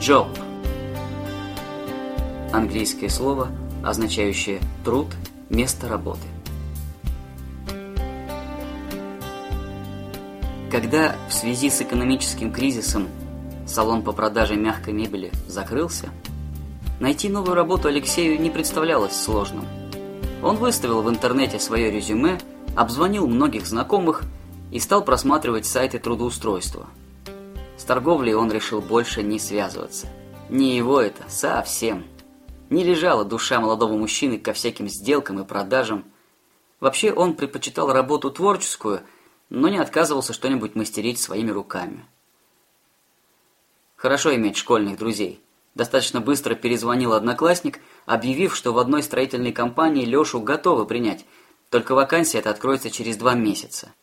Job. Английское слово, означающее труд, место работы. Когда в связи с экономическим кризисом салон по продаже мягкой мебели закрылся, найти новую работу Алексею не представлялось сложным. Он выставил в интернете свое резюме, обзвонил многих знакомых и стал просматривать сайты трудоустройства. Торговлей он решил больше не связываться. Не его это, совсем. Не лежала душа молодого мужчины ко всяким сделкам и продажам. Вообще он предпочитал работу творческую, но не отказывался что-нибудь мастерить своими руками. Хорошо иметь школьных друзей. Достаточно быстро перезвонил одноклассник, объявив, что в одной строительной компании Лешу готовы принять, только вакансия эта откроется через два месяца.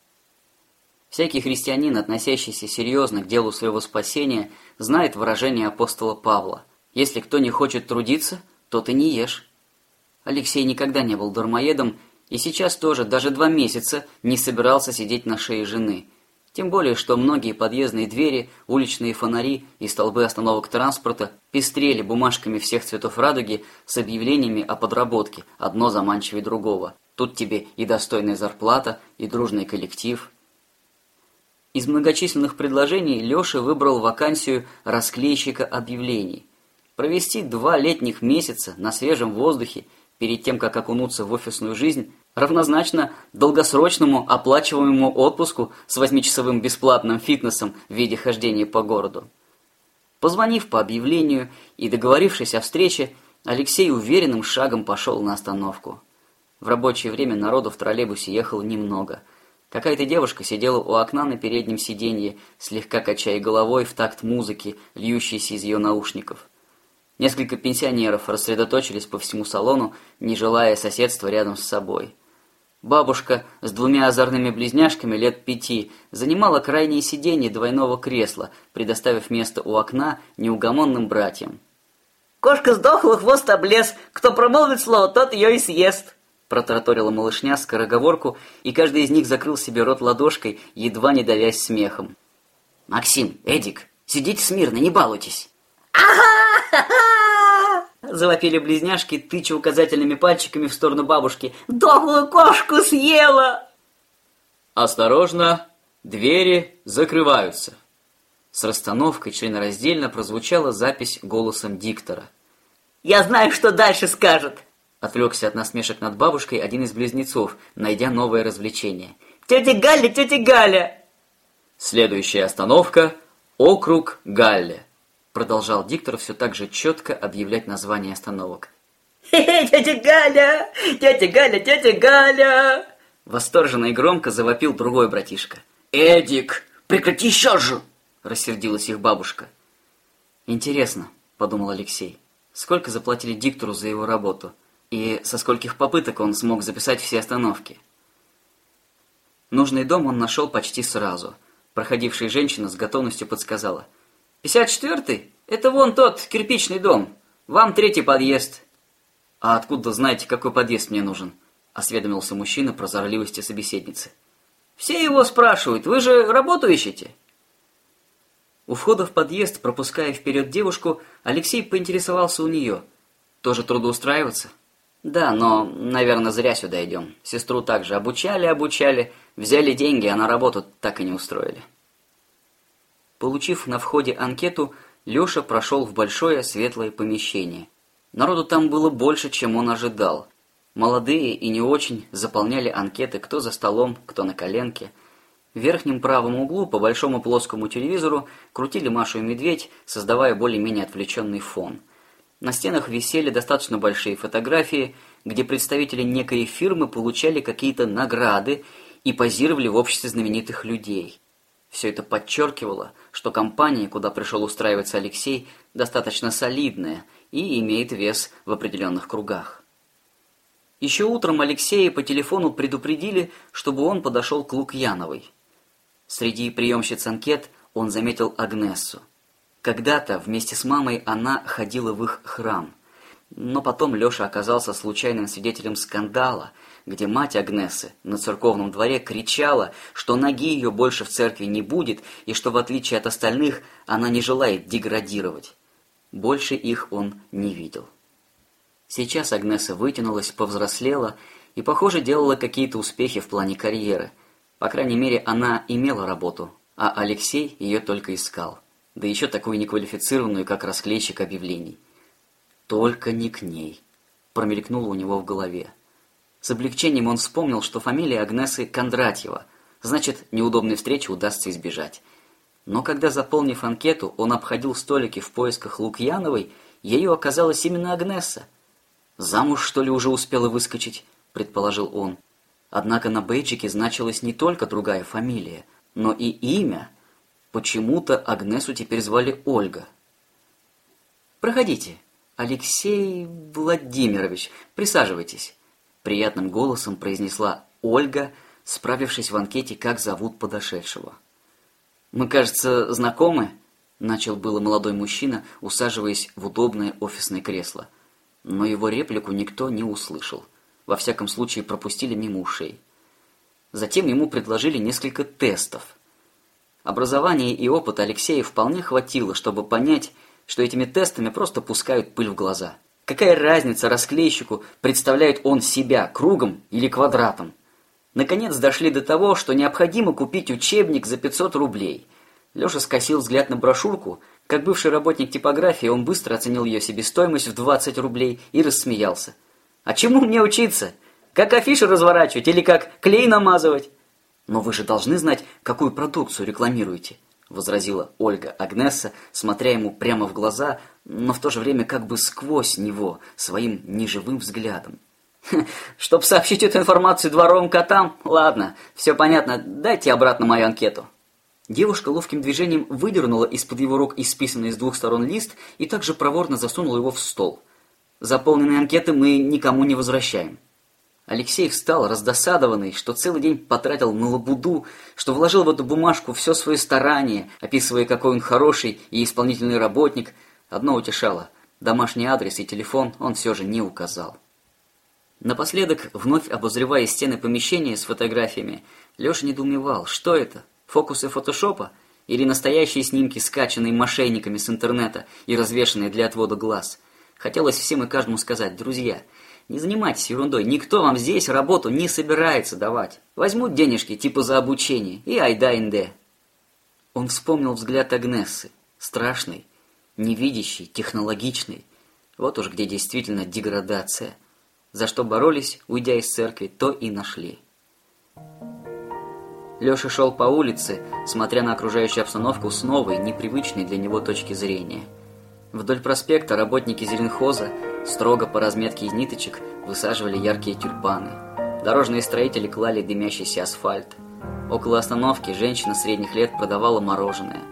Всякий христианин, относящийся серьезно к делу своего спасения, знает выражение апостола Павла: если кто не хочет трудиться, то ты не ешь. Алексей никогда не был дармоедом и сейчас тоже даже два месяца не собирался сидеть на шее жены. Тем более, что многие подъездные двери, уличные фонари и столбы остановок транспорта пестрели бумажками всех цветов радуги с объявлениями о подработке, одно заманчивее другого. Тут тебе и достойная зарплата, и дружный коллектив. Из многочисленных предложений Лёша выбрал вакансию расклейщика объявлений. Провести два летних месяца на свежем воздухе перед тем, как окунуться в офисную жизнь, равнозначно долгосрочному оплачиваемому отпуску с восьмичасовым бесплатным фитнесом в виде хождения по городу. Позвонив по объявлению и договорившись о встрече, Алексей уверенным шагом пошел на остановку. В рабочее время народу в троллейбусе ехало немного – Какая-то девушка сидела у окна на переднем сиденье, слегка качая головой в такт музыки, льющейся из ее наушников. Несколько пенсионеров рассредоточились по всему салону, не желая соседства рядом с собой. Бабушка с двумя озорными близняшками лет пяти занимала крайнее сиденье двойного кресла, предоставив место у окна неугомонным братьям. «Кошка сдохла, хвост облез. Кто промолвит слово, тот ее и съест». Протараторила малышня скороговорку, и каждый из них закрыл себе рот ладошкой, едва не давясь смехом. «Максим, Эдик, сидите смирно, не балуйтесь!» «Ага! Завопили близняшки, тыча указательными пальчиками в сторону бабушки. «Дохлую кошку съела!» «Осторожно! Двери закрываются!» С расстановкой членораздельно прозвучала запись голосом диктора. «Я знаю, что дальше скажет!» Отвлекся от насмешек над бабушкой один из близнецов, найдя новое развлечение. «Тетя Галя, тетя Галя!» Следующая остановка – округ Галле. Продолжал диктор все так же четко объявлять название остановок. «Хе-хе, тетя Галя! Тетя Галя, тетя Галя!» Восторженно и громко завопил другой братишка. «Эдик, прекрати сейчас же!» – рассердилась их бабушка. «Интересно», – подумал Алексей, – «сколько заплатили диктору за его работу?» И со скольких попыток он смог записать все остановки. Нужный дом он нашел почти сразу. Проходившая женщина с готовностью подсказала. «Пятьдесят четвертый? Это вон тот кирпичный дом. Вам третий подъезд». «А откуда знаете, какой подъезд мне нужен?» осведомился мужчина про прозорливости собеседницы. «Все его спрашивают. Вы же работу ищете?» У входа в подъезд, пропуская вперед девушку, Алексей поинтересовался у нее. «Тоже трудоустраиваться?» Да, но, наверное, зря сюда идем. Сестру также обучали, обучали, взяли деньги, а на работу так и не устроили. Получив на входе анкету, Лёша прошел в большое светлое помещение. Народу там было больше, чем он ожидал. Молодые и не очень заполняли анкеты кто за столом, кто на коленке. В верхнем правом углу по большому плоскому телевизору крутили Машу и Медведь, создавая более-менее отвлеченный фон – на стенах висели достаточно большие фотографии, где представители некой фирмы получали какие-то награды и позировали в обществе знаменитых людей. Все это подчеркивало, что компания, куда пришел устраиваться Алексей, достаточно солидная и имеет вес в определенных кругах. Еще утром Алексея по телефону предупредили, чтобы он подошел к Лукьяновой. Среди приемщиц анкет он заметил Агнессу. Когда-то вместе с мамой она ходила в их храм. Но потом Лёша оказался случайным свидетелем скандала, где мать Агнесы на церковном дворе кричала, что ноги ее больше в церкви не будет и что в отличие от остальных она не желает деградировать. Больше их он не видел. Сейчас Агнеса вытянулась, повзрослела и, похоже, делала какие-то успехи в плане карьеры. По крайней мере, она имела работу, а Алексей ее только искал. Да еще такую неквалифицированную, как расклейщик объявлений. Только не к ней. Промелькнуло у него в голове. С облегчением он вспомнил, что фамилия Агнесы Кондратьева, значит, неудобной встречи удастся избежать. Но когда, заполнив анкету, он обходил столики в поисках Лукьяновой, ею оказалась именно Агнеса. «Замуж, что ли, уже успела выскочить?» – предположил он. Однако на бейджике значилась не только другая фамилия, но и имя. Почему-то Агнесу теперь звали Ольга. «Проходите, Алексей Владимирович, присаживайтесь», – приятным голосом произнесла Ольга, справившись в анкете, как зовут подошедшего. «Мы, кажется, знакомы?» – начал было молодой мужчина, усаживаясь в удобное офисное кресло. Но его реплику никто не услышал. Во всяком случае, пропустили мимо ушей. Затем ему предложили несколько тестов. Образование и опыт Алексея вполне хватило, чтобы понять, что этими тестами просто пускают пыль в глаза. Какая разница расклейщику, представляет он себя кругом или квадратом? Наконец дошли до того, что необходимо купить учебник за 500 рублей. Леша скосил взгляд на брошюрку. Как бывший работник типографии, он быстро оценил ее себестоимость в 20 рублей и рассмеялся. «А чему мне учиться? Как афиши разворачивать или как клей намазывать?» «Но вы же должны знать, какую продукцию рекламируете», — возразила Ольга Агнесса, смотря ему прямо в глаза, но в то же время как бы сквозь него, своим неживым взглядом. Чтоб сообщить эту информацию дворовым котам? Ладно, все понятно, дайте обратно мою анкету. Девушка ловким движением выдернула из-под его рук исписанный с двух сторон лист и также проворно засунула его в стол. Заполненные анкеты мы никому не возвращаем. Алексей встал, раздосадованный, что целый день потратил на лабуду, что вложил в эту бумажку все свое старание, описывая, какой он хороший и исполнительный работник. Одно утешало – домашний адрес и телефон он все же не указал. Напоследок, вновь обозревая стены помещения с фотографиями, Леша недоумевал, что это, фокусы фотошопа или настоящие снимки, скачанные мошенниками с интернета и развешанные для отвода глаз. Хотелось всем и каждому сказать, друзья, не занимайтесь ерундой, никто вам здесь работу не собирается давать. Возьмут денежки типа за обучение и айда-инде. Он вспомнил взгляд Агнессы, страшный, невидящий, технологичный. Вот уж где действительно деградация – за что боролись, уйдя из церкви, то и нашли. Леша шел по улице, смотря на окружающую обстановку с новой, непривычной для него точки зрения. Вдоль проспекта работники зеленхоза строго по разметке из ниточек высаживали яркие тюльпаны. Дорожные строители клали дымящийся асфальт. Около остановки женщина средних лет продавала мороженое.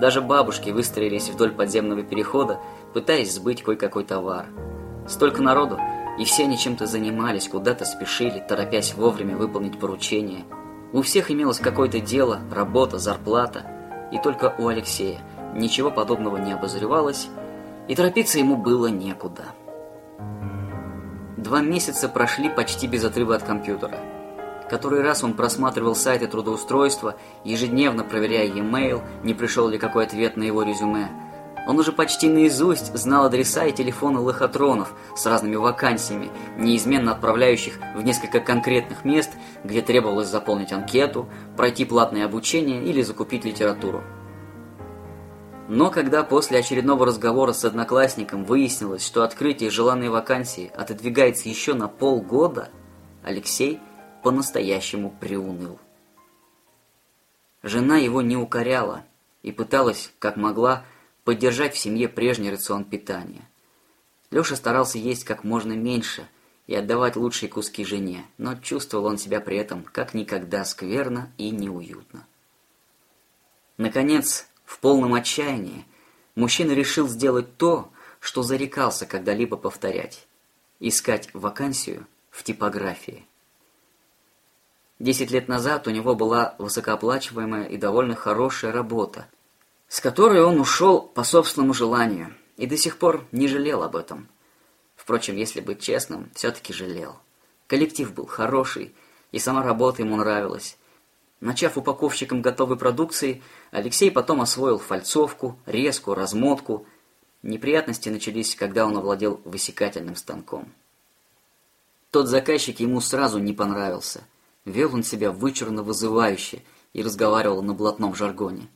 Даже бабушки выстроились вдоль подземного перехода, пытаясь сбыть кое-какой товар. Столько народу, и все они чем-то занимались, куда-то спешили, торопясь вовремя выполнить поручение. У всех имелось какое-то дело, работа, зарплата. И только у Алексея ничего подобного не обозревалось, и торопиться ему было некуда. Два месяца прошли почти без отрыва от компьютера. Который раз он просматривал сайты трудоустройства, ежедневно проверяя e-mail, не пришел ли какой ответ на его резюме, он уже почти наизусть знал адреса и телефоны лохотронов с разными вакансиями, неизменно отправляющих в несколько конкретных мест, где требовалось заполнить анкету, пройти платное обучение или закупить литературу. Но когда после очередного разговора с одноклассником выяснилось, что открытие желанной вакансии отодвигается еще на полгода, Алексей по-настоящему приуныл. Жена его не укоряла и пыталась, как могла, поддержать в семье прежний рацион питания. Леша старался есть как можно меньше и отдавать лучшие куски жене, но чувствовал он себя при этом как никогда скверно и неуютно. Наконец, в полном отчаянии, мужчина решил сделать то, что зарекался когда-либо повторять – искать вакансию в типографии. Десять лет назад у него была высокооплачиваемая и довольно хорошая работа – с которой он ушел по собственному желанию и до сих пор не жалел об этом. Впрочем, если быть честным, все-таки жалел. Коллектив был хороший, и сама работа ему нравилась. Начав упаковщиком готовой продукции, Алексей потом освоил фальцовку, резку, размотку. Неприятности начались, когда он овладел высекательным станком. Тот заказчик ему сразу не понравился. Вел он себя вычурно вызывающе и разговаривал на блатном жаргоне.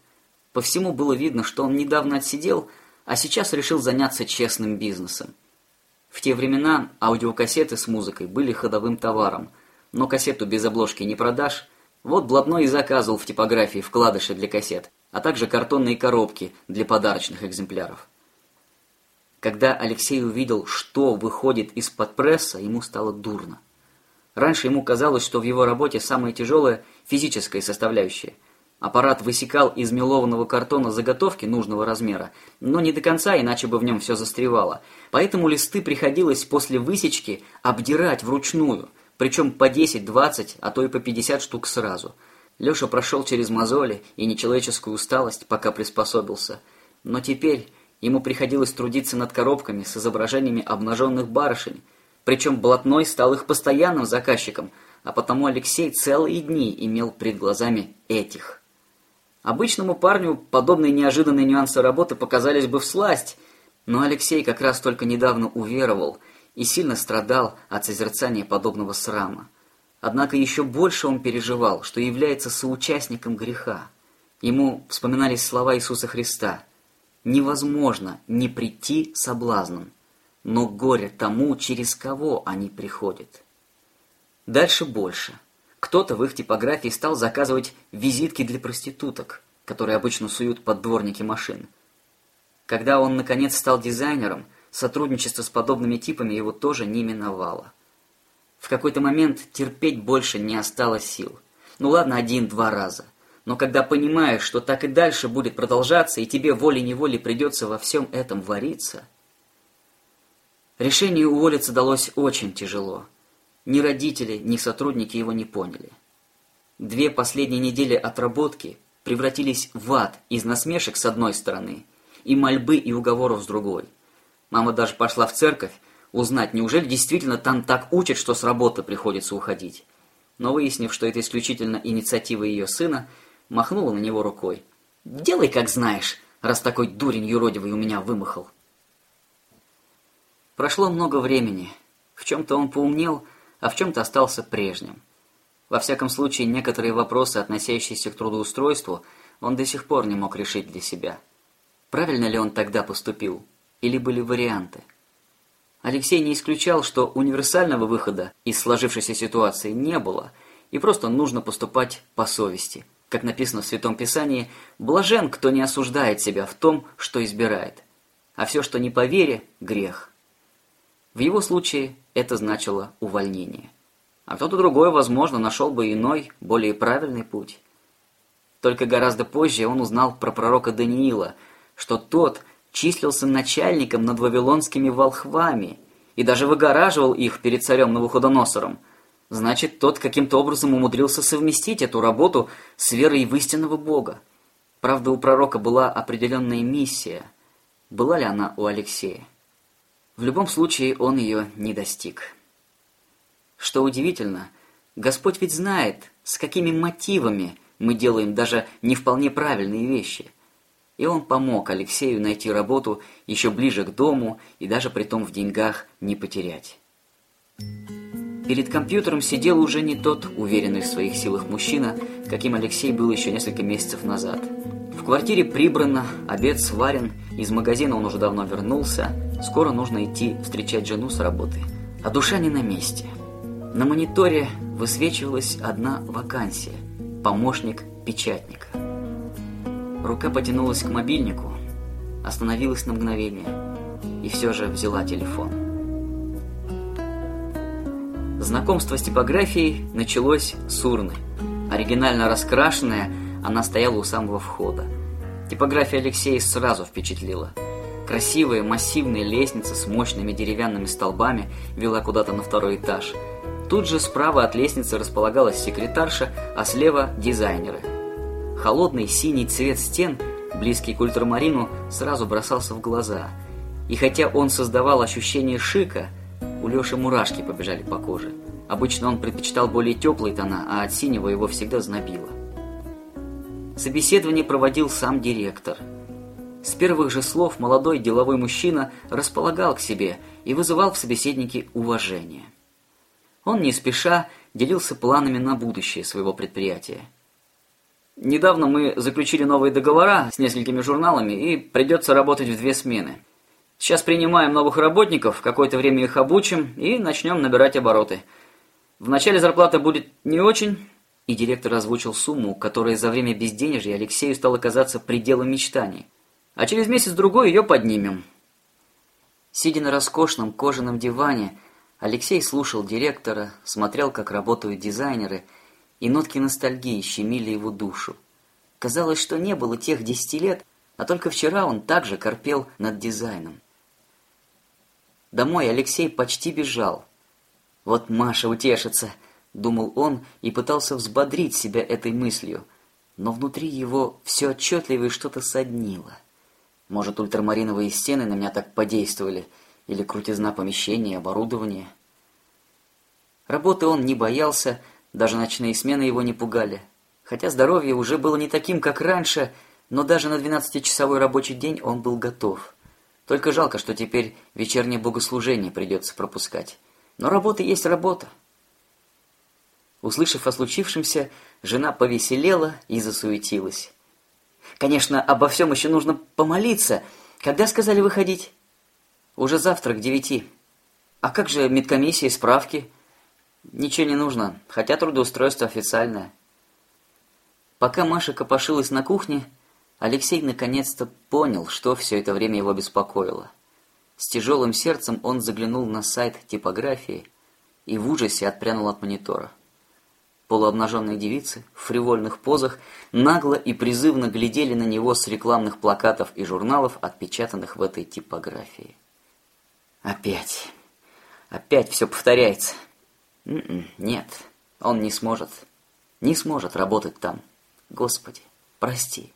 По всему было видно, что он недавно отсидел, а сейчас решил заняться честным бизнесом. В те времена аудиокассеты с музыкой были ходовым товаром, но кассету без обложки не продашь. Вот блатной и заказывал в типографии вкладыши для кассет, а также картонные коробки для подарочных экземпляров. Когда Алексей увидел, что выходит из-под пресса, ему стало дурно. Раньше ему казалось, что в его работе самое тяжелое – физическая составляющая. Аппарат высекал из мелованного картона заготовки нужного размера, но не до конца, иначе бы в нем все застревало. Поэтому листы приходилось после высечки обдирать вручную, причем по 10-20, а то и по 50 штук сразу. Леша прошел через мозоли и нечеловеческую усталость, пока приспособился. Но теперь Ему приходилось трудиться над коробками с изображениями обнаженных барышень, причем блатной стал их постоянным заказчиком, а потому Алексей целые дни имел пред глазами этих. Обычному парню подобные неожиданные нюансы работы показались бы всласть, но Алексей как раз только недавно уверовал и сильно страдал от созерцания подобного срама. Однако еще больше он переживал, что является соучастником греха. Ему вспоминались слова Иисуса Христа – невозможно не прийти соблазном, но горе тому, через кого они приходят. Дальше больше. Кто-то в их типографии стал заказывать визитки для проституток, которые обычно суют под дворники машин. Когда он, наконец, стал дизайнером, сотрудничество с подобными типами его тоже не миновало. В какой-то момент терпеть больше не осталось сил. Ну ладно, один-два раза. Но когда понимаешь, что так и дальше будет продолжаться, и тебе волей-неволей придется во всем этом вариться... Решение уволиться далось очень тяжело. Ни родители, ни сотрудники его не поняли. Две последние недели отработки превратились в ад из насмешек с одной стороны и мольбы и уговоров с другой. Мама даже пошла в церковь узнать, неужели действительно там так учат, что с работы приходится уходить. Но выяснив, что это исключительно инициатива ее сына, махнула на него рукой. «Делай, как знаешь, раз такой дурень юродивый у меня вымахал». Прошло много времени. В чем-то он поумнел, а в чем-то остался прежним. Во всяком случае, некоторые вопросы, относящиеся к трудоустройству, он до сих пор не мог решить для себя. Правильно ли он тогда поступил? Или были варианты? Алексей не исключал, что универсального выхода из сложившейся ситуации не было, и просто нужно поступать по совести – как написано в Святом Писании, блажен, кто не осуждает себя в том, что избирает, а все, что не по вере, грех. В его случае это значило увольнение. А кто-то другой, возможно, нашел бы иной, более правильный путь. Только гораздо позже он узнал про пророка Даниила, что тот числился начальником над вавилонскими волхвами и даже выгораживал их перед царем Навуходоносором – Значит, тот каким-то образом умудрился совместить эту работу с верой в истинного Бога. Правда, у пророка была определенная миссия. Была ли она у Алексея? В любом случае, он ее не достиг. Что удивительно, Господь ведь знает, с какими мотивами мы делаем даже не вполне правильные вещи. И он помог Алексею найти работу еще ближе к дому и даже при том в деньгах не потерять. Перед компьютером сидел уже не тот уверенный в своих силах мужчина, каким Алексей был еще несколько месяцев назад. В квартире прибрано, обед сварен, из магазина он уже давно вернулся, скоро нужно идти встречать жену с работы. А душа не на месте. На мониторе высвечивалась одна вакансия – помощник печатника. Рука потянулась к мобильнику, остановилась на мгновение и все же взяла телефон. Знакомство с типографией началось с урны. Оригинально раскрашенная, она стояла у самого входа. Типография Алексея сразу впечатлила. Красивая массивная лестница с мощными деревянными столбами вела куда-то на второй этаж. Тут же справа от лестницы располагалась секретарша, а слева – дизайнеры. Холодный синий цвет стен, близкий к ультрамарину, сразу бросался в глаза. И хотя он создавал ощущение шика – у Лёши мурашки побежали по коже. Обычно он предпочитал более теплые тона, а от синего его всегда знобило. Собеседование проводил сам директор. С первых же слов молодой деловой мужчина располагал к себе и вызывал в собеседнике уважение. Он не спеша делился планами на будущее своего предприятия. Недавно мы заключили новые договора с несколькими журналами, и придется работать в две смены. Сейчас принимаем новых работников, какое-то время их обучим и начнем набирать обороты. Вначале зарплата будет не очень, и директор озвучил сумму, которая за время безденежья Алексею стала казаться пределом мечтаний. А через месяц-другой ее поднимем. Сидя на роскошном кожаном диване, Алексей слушал директора, смотрел, как работают дизайнеры, и нотки ностальгии щемили его душу. Казалось, что не было тех десяти лет, а только вчера он также корпел над дизайном. Домой Алексей почти бежал. Вот Маша утешится, думал он и пытался взбодрить себя этой мыслью, но внутри его все отчетливее что-то соднило. Может, ультрамариновые стены на меня так подействовали, или крутизна помещения и оборудования. Работы он не боялся, даже ночные смены его не пугали. Хотя здоровье уже было не таким, как раньше, но даже на двенадцатичасовой рабочий день он был готов. Только жалко, что теперь вечернее богослужение придется пропускать. Но работа есть работа. Услышав о случившемся, жена повеселела и засуетилась. Конечно, обо всем еще нужно помолиться. Когда сказали выходить? Уже завтра к девяти. А как же медкомиссия, справки? Ничего не нужно, хотя трудоустройство официальное. Пока Маша копошилась на кухне, Алексей наконец-то понял, что все это время его беспокоило. С тяжелым сердцем он заглянул на сайт типографии и в ужасе отпрянул от монитора. Полуобнаженные девицы в фривольных позах нагло и призывно глядели на него с рекламных плакатов и журналов, отпечатанных в этой типографии. Опять. Опять все повторяется. М-м, нет, он не сможет. Не сможет работать там. Господи, прости.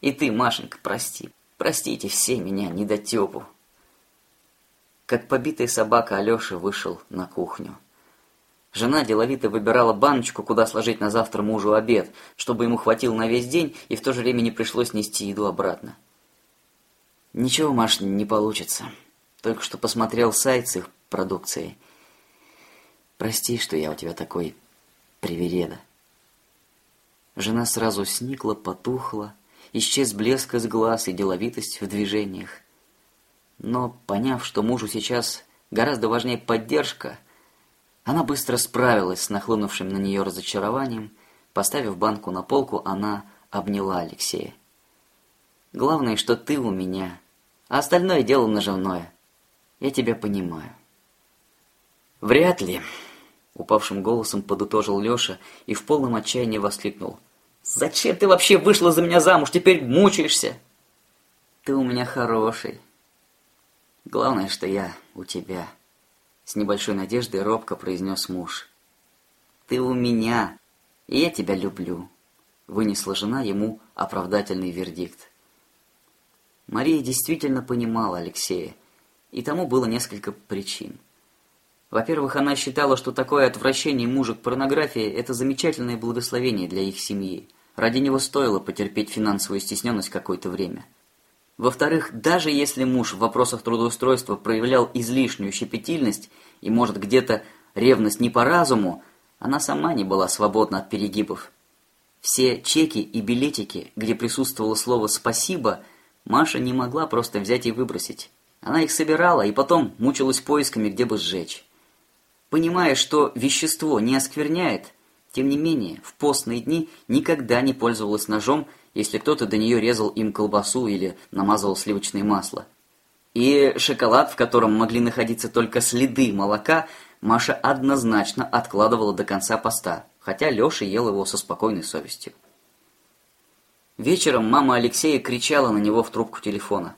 И ты, Машенька, прости. Простите все меня, недотепу. Как побитая собака Алёша вышел на кухню. Жена деловито выбирала баночку, куда сложить на завтра мужу обед, чтобы ему хватило на весь день и в то же время не пришлось нести еду обратно. Ничего, Маш, не получится. Только что посмотрел сайт с их продукцией. Прости, что я у тебя такой привереда. Жена сразу сникла, потухла, исчез блеск из глаз и деловитость в движениях. Но, поняв, что мужу сейчас гораздо важнее поддержка, она быстро справилась с нахлынувшим на нее разочарованием, поставив банку на полку, она обняла Алексея. «Главное, что ты у меня, а остальное дело наживное. Я тебя понимаю». «Вряд ли», — упавшим голосом подытожил Леша и в полном отчаянии воскликнул — Зачем ты вообще вышла за меня замуж? Теперь мучаешься. Ты у меня хороший. Главное, что я у тебя. С небольшой надеждой робко произнес муж. Ты у меня, и я тебя люблю. Вынесла жена ему оправдательный вердикт. Мария действительно понимала Алексея, и тому было несколько причин. Во-первых, она считала, что такое отвращение мужа к порнографии – это замечательное благословение для их семьи. Ради него стоило потерпеть финансовую стесненность какое-то время. Во-вторых, даже если муж в вопросах трудоустройства проявлял излишнюю щепетильность и, может, где-то ревность не по разуму, она сама не была свободна от перегибов. Все чеки и билетики, где присутствовало слово «спасибо», Маша не могла просто взять и выбросить. Она их собирала и потом мучилась поисками, где бы сжечь. Понимая, что вещество не оскверняет, тем не менее, в постные дни никогда не пользовалась ножом, если кто-то до нее резал им колбасу или намазывал сливочное масло. И шоколад, в котором могли находиться только следы молока, Маша однозначно откладывала до конца поста, хотя Леша ел его со спокойной совестью. Вечером мама Алексея кричала на него в трубку телефона.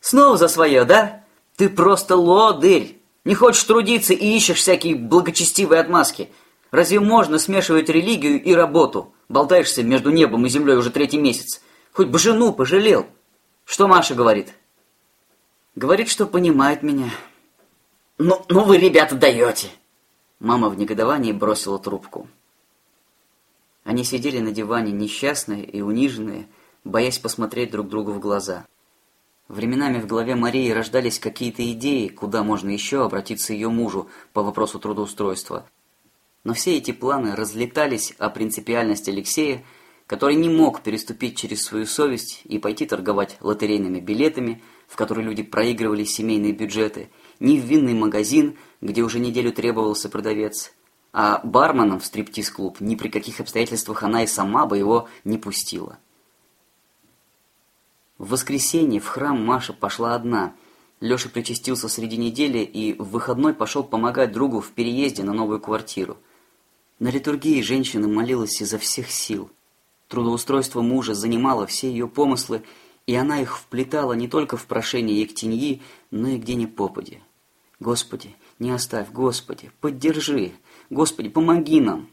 «Снова за свое, да? Ты просто лодырь!» Не хочешь трудиться и ищешь всякие благочестивые отмазки. Разве можно смешивать религию и работу? Болтаешься между небом и землей уже третий месяц. Хоть бы жену пожалел. Что Маша говорит? Говорит, что понимает меня. Ну, ну вы, ребята, даете. Мама в негодовании бросила трубку. Они сидели на диване несчастные и униженные, боясь посмотреть друг другу в глаза. Временами в голове Марии рождались какие-то идеи, куда можно еще обратиться ее мужу по вопросу трудоустройства. Но все эти планы разлетались о принципиальности Алексея, который не мог переступить через свою совесть и пойти торговать лотерейными билетами, в которые люди проигрывали семейные бюджеты, ни в винный магазин, где уже неделю требовался продавец, а барменом в стриптиз-клуб ни при каких обстоятельствах она и сама бы его не пустила. В воскресенье в храм Маша пошла одна. Леша причастился среди недели и в выходной пошел помогать другу в переезде на новую квартиру. На литургии женщина молилась изо всех сил. Трудоустройство мужа занимало все ее помыслы, и она их вплетала не только в прошение Ектеньи, но и где ни попади. «Господи, не оставь, Господи, поддержи! Господи, помоги нам!»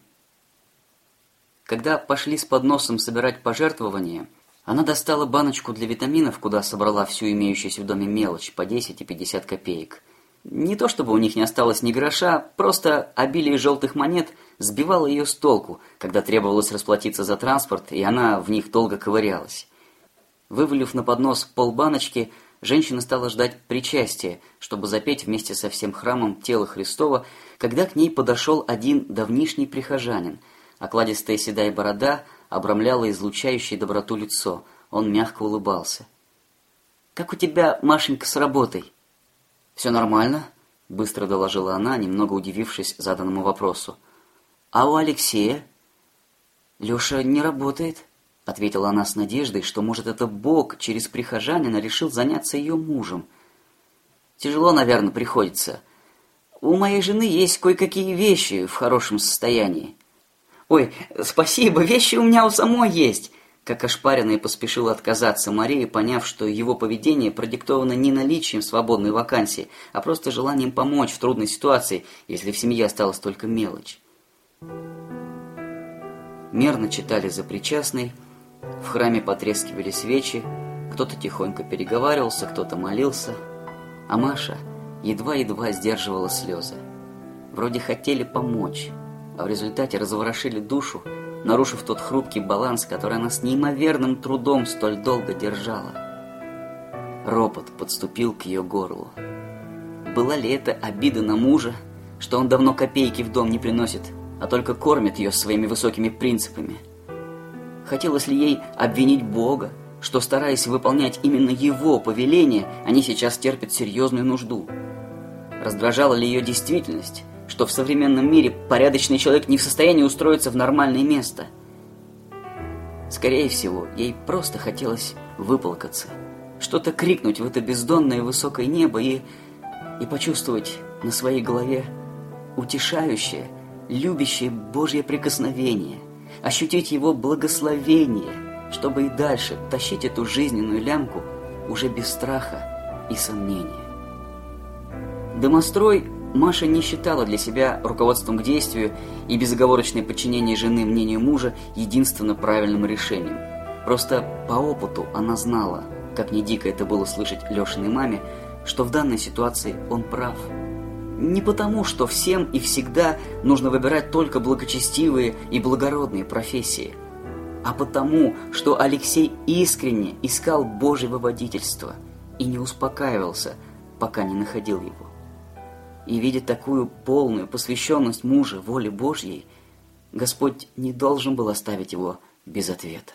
Когда пошли с подносом собирать пожертвования, она достала баночку для витаминов, куда собрала всю имеющуюся в доме мелочь, по 10 и 50 копеек. Не то чтобы у них не осталось ни гроша, просто обилие желтых монет сбивало ее с толку, когда требовалось расплатиться за транспорт, и она в них долго ковырялась. Вывалив на поднос полбаночки, женщина стала ждать причастия, чтобы запеть вместе со всем храмом тело Христова, когда к ней подошел один давнишний прихожанин. Окладистая седая борода – обрамляло излучающее доброту лицо. Он мягко улыбался. «Как у тебя, Машенька, с работой?» «Все нормально», — быстро доложила она, немного удивившись заданному вопросу. «А у Алексея?» «Леша не работает», — ответила она с надеждой, что, может, это Бог через прихожанина решил заняться ее мужем. «Тяжело, наверное, приходится. У моей жены есть кое-какие вещи в хорошем состоянии. «Ой, спасибо, вещи у меня у самой есть!» Как ошпаренная поспешила отказаться Мария, поняв, что его поведение продиктовано не наличием свободной вакансии, а просто желанием помочь в трудной ситуации, если в семье осталась только мелочь. Мерно читали за причастной, в храме потрескивали свечи, кто-то тихонько переговаривался, кто-то молился, а Маша едва-едва сдерживала слезы. Вроде хотели помочь, а в результате разворошили душу, нарушив тот хрупкий баланс, который она с неимоверным трудом столь долго держала. Ропот подступил к ее горлу. Была ли это обида на мужа, что он давно копейки в дом не приносит, а только кормит ее своими высокими принципами? Хотелось ли ей обвинить Бога, что, стараясь выполнять именно его повеление, они сейчас терпят серьезную нужду? Раздражала ли ее действительность, что в современном мире порядочный человек не в состоянии устроиться в нормальное место. Скорее всего, ей просто хотелось выплакаться, что-то крикнуть в это бездонное высокое небо и, и почувствовать на своей голове утешающее, любящее Божье прикосновение, ощутить его благословение, чтобы и дальше тащить эту жизненную лямку уже без страха и сомнения. Домострой Маша не считала для себя руководством к действию и безоговорочное подчинение жены мнению мужа единственно правильным решением. Просто по опыту она знала, как не дико это было слышать Лешиной маме, что в данной ситуации он прав. Не потому, что всем и всегда нужно выбирать только благочестивые и благородные профессии, а потому, что Алексей искренне искал Божьего водительства и не успокаивался, пока не находил его и видя такую полную посвященность мужа воле Божьей, Господь не должен был оставить его без ответа.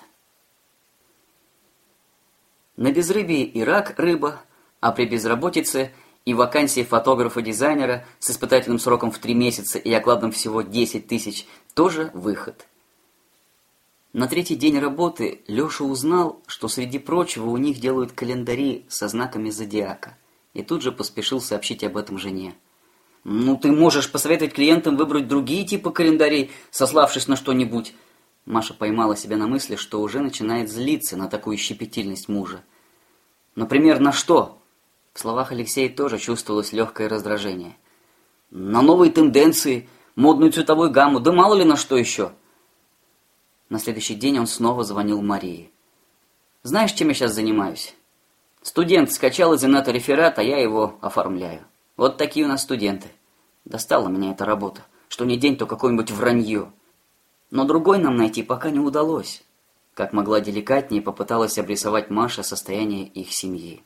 На безрыбье и рак рыба, а при безработице и вакансии фотографа-дизайнера с испытательным сроком в три месяца и окладом всего 10 тысяч тоже выход. На третий день работы Леша узнал, что среди прочего у них делают календари со знаками зодиака, и тут же поспешил сообщить об этом жене. Ну, ты можешь посоветовать клиентам выбрать другие типы календарей, сославшись на что-нибудь. Маша поймала себя на мысли, что уже начинает злиться на такую щепетильность мужа. Например, на что? В словах Алексея тоже чувствовалось легкое раздражение. На новые тенденции, модную цветовую гамму, да мало ли на что еще. На следующий день он снова звонил Марии. Знаешь, чем я сейчас занимаюсь? Студент скачал из инета реферат, а я его оформляю. Вот такие у нас студенты. Достала меня эта работа. Что не день, то какое-нибудь вранье. Но другой нам найти пока не удалось. Как могла деликатнее попыталась обрисовать Маша состояние их семьи.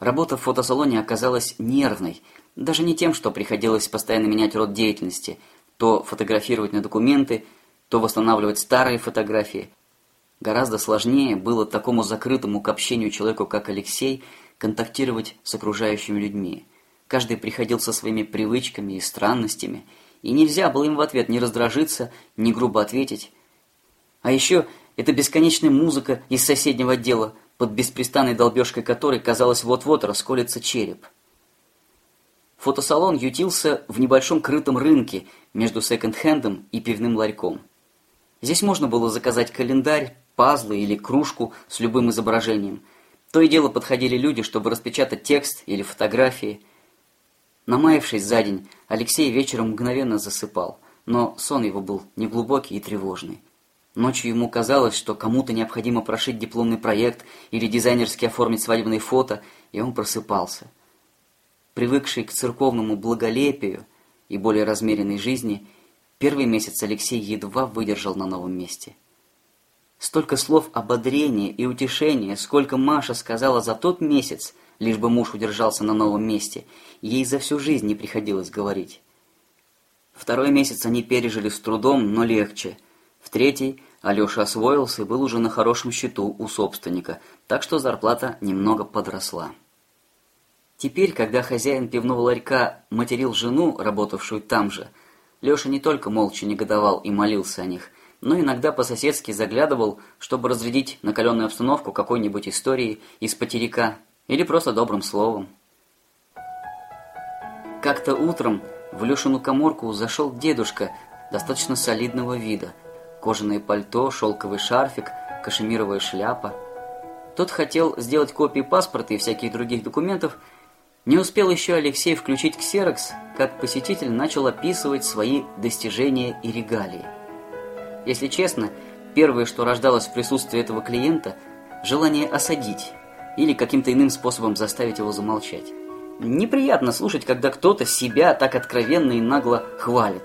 Работа в фотосалоне оказалась нервной, даже не тем, что приходилось постоянно менять род деятельности, то фотографировать на документы, то восстанавливать старые фотографии. Гораздо сложнее было такому закрытому к общению человеку, как Алексей, контактировать с окружающими людьми. Каждый приходил со своими привычками и странностями, и нельзя было им в ответ не раздражиться, не грубо ответить. А еще это бесконечная музыка из соседнего отдела, под беспрестанной долбежкой которой, казалось, вот-вот расколется череп. Фотосалон ютился в небольшом крытом рынке между секонд-хендом и пивным ларьком. Здесь можно было заказать календарь, пазлы или кружку с любым изображением. То и дело подходили люди, чтобы распечатать текст или фотографии. Намаявшись за день, Алексей вечером мгновенно засыпал, но сон его был неглубокий и тревожный. Ночью ему казалось, что кому-то необходимо прошить дипломный проект или дизайнерски оформить свадебные фото, и он просыпался. Привыкший к церковному благолепию и более размеренной жизни, первый месяц Алексей едва выдержал на новом месте. Столько слов ободрения и утешения, сколько Маша сказала за тот месяц, лишь бы муж удержался на новом месте, ей за всю жизнь не приходилось говорить. Второй месяц они пережили с трудом, но легче. В третий Алеша освоился и был уже на хорошем счету у собственника, так что зарплата немного подросла. Теперь, когда хозяин пивного ларька материл жену, работавшую там же, Леша не только молча негодовал и молился о них, но иногда по-соседски заглядывал, чтобы разрядить накаленную обстановку какой-нибудь истории из потеряка или просто добрым словом. Как-то утром в Лешину коморку зашел дедушка достаточно солидного вида. Кожаное пальто, шелковый шарфик, кашемировая шляпа. Тот хотел сделать копии паспорта и всяких других документов. Не успел еще Алексей включить ксерокс, как посетитель начал описывать свои достижения и регалии. Если честно, первое, что рождалось в присутствии этого клиента – желание осадить или каким-то иным способом заставить его замолчать. Неприятно слушать, когда кто-то себя так откровенно и нагло хвалит.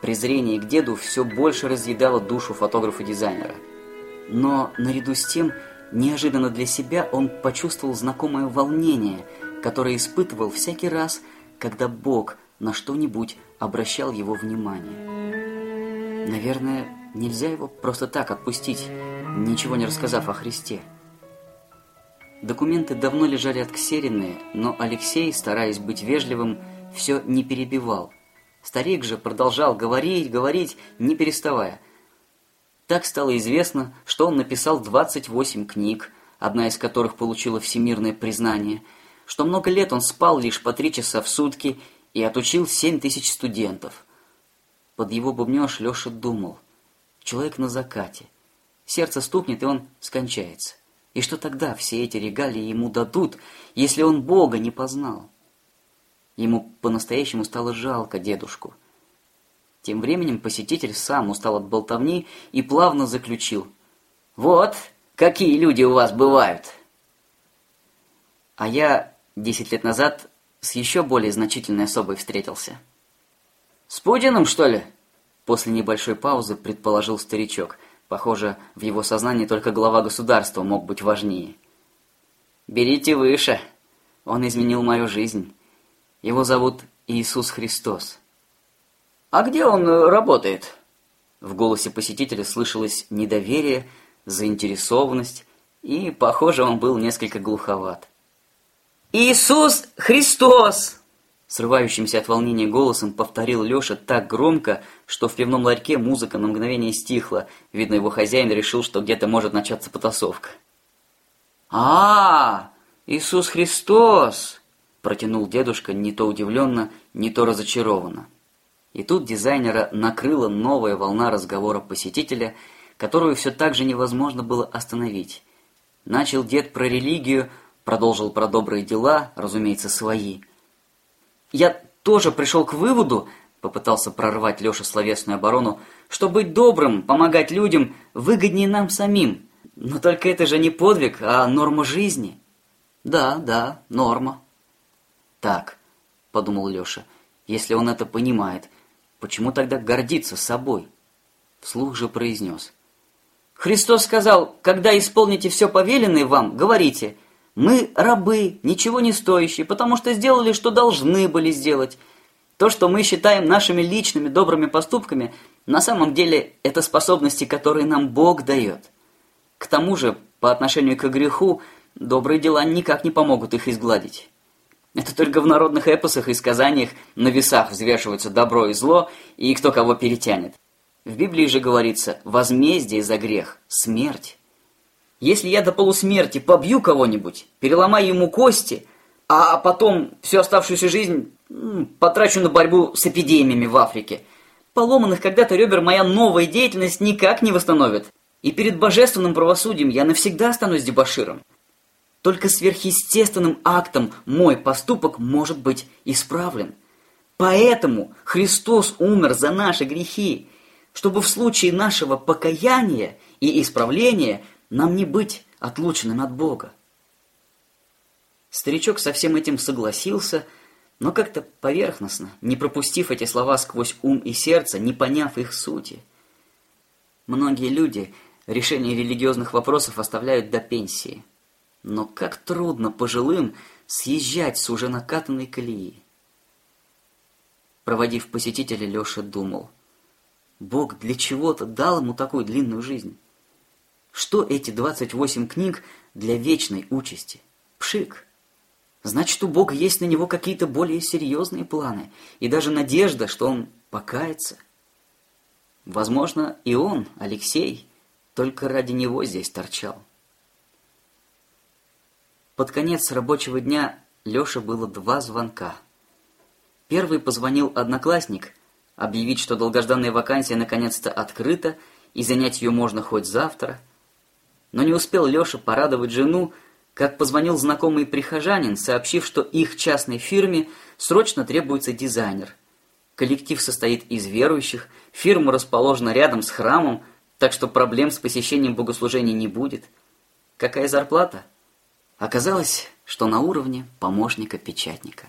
Презрение к деду все больше разъедало душу фотографа-дизайнера. Но наряду с тем, неожиданно для себя он почувствовал знакомое волнение, которое испытывал всякий раз, когда Бог на что-нибудь обращал его внимание. Наверное, нельзя его просто так отпустить, ничего не рассказав о Христе. Документы давно лежали отксеренные, но Алексей, стараясь быть вежливым, все не перебивал. Старик же продолжал говорить, говорить, не переставая. Так стало известно, что он написал 28 книг, одна из которых получила всемирное признание, что много лет он спал лишь по три часа в сутки и отучил 7 тысяч студентов – под его бубнёж Леша думал. Человек на закате. Сердце стукнет, и он скончается. И что тогда все эти регалии ему дадут, если он Бога не познал? Ему по-настоящему стало жалко дедушку. Тем временем посетитель сам устал от болтовни и плавно заключил. «Вот, какие люди у вас бывают!» А я десять лет назад с еще более значительной особой встретился. «С Путиным, что ли?» После небольшой паузы предположил старичок. Похоже, в его сознании только глава государства мог быть важнее. «Берите выше. Он изменил мою жизнь. Его зовут Иисус Христос». «А где он э, работает?» В голосе посетителя слышалось недоверие, заинтересованность, и, похоже, он был несколько глуховат. «Иисус Христос!» Срывающимся от волнения голосом повторил Леша так громко, что в пивном ларьке музыка на мгновение стихла. Видно, его хозяин решил, что где-то может начаться потасовка. а, -а, -а Иисус Христос!» Протянул дедушка не то удивленно, не то разочарованно. И тут дизайнера накрыла новая волна разговора посетителя, которую все так же невозможно было остановить. Начал дед про религию, продолжил про добрые дела, разумеется, свои – я тоже пришел к выводу, попытался прорвать Леша словесную оборону, что быть добрым, помогать людям выгоднее нам самим. Но только это же не подвиг, а норма жизни. Да, да, норма. Так, подумал Леша, если он это понимает, почему тогда гордиться собой? Вслух же произнес. Христос сказал, когда исполните все повеленное вам, говорите, Мы рабы, ничего не стоящие, потому что сделали, что должны были сделать. То, что мы считаем нашими личными добрыми поступками, на самом деле это способности, которые нам Бог дает. К тому же, по отношению к греху, добрые дела никак не помогут их изгладить. Это только в народных эпосах и сказаниях на весах взвешиваются добро и зло, и кто кого перетянет. В Библии же говорится «возмездие за грех – смерть». Если я до полусмерти побью кого-нибудь, переломаю ему кости, а потом всю оставшуюся жизнь потрачу на борьбу с эпидемиями в Африке, поломанных когда-то ребер моя новая деятельность никак не восстановит. И перед божественным правосудием я навсегда останусь дебоширом. Только сверхъестественным актом мой поступок может быть исправлен. Поэтому Христос умер за наши грехи, чтобы в случае нашего покаяния и исправления нам не быть отлученным от Бога. Старичок со всем этим согласился, но как-то поверхностно, не пропустив эти слова сквозь ум и сердце, не поняв их сути. Многие люди решение религиозных вопросов оставляют до пенсии. Но как трудно пожилым съезжать с уже накатанной колеи. Проводив посетителя, Леша думал, Бог для чего-то дал ему такую длинную жизнь. Что эти 28 книг для вечной участи? Пшик. Значит, у Бога есть на него какие-то более серьезные планы, и даже надежда, что он покается. Возможно, и он, Алексей, только ради него здесь торчал. Под конец рабочего дня Лёше было два звонка. Первый позвонил одноклассник, объявить, что долгожданная вакансия наконец-то открыта, и занять ее можно хоть завтра – но не успел Леша порадовать жену, как позвонил знакомый прихожанин, сообщив, что их частной фирме срочно требуется дизайнер. Коллектив состоит из верующих, фирма расположена рядом с храмом, так что проблем с посещением богослужений не будет. Какая зарплата? Оказалось, что на уровне помощника печатника.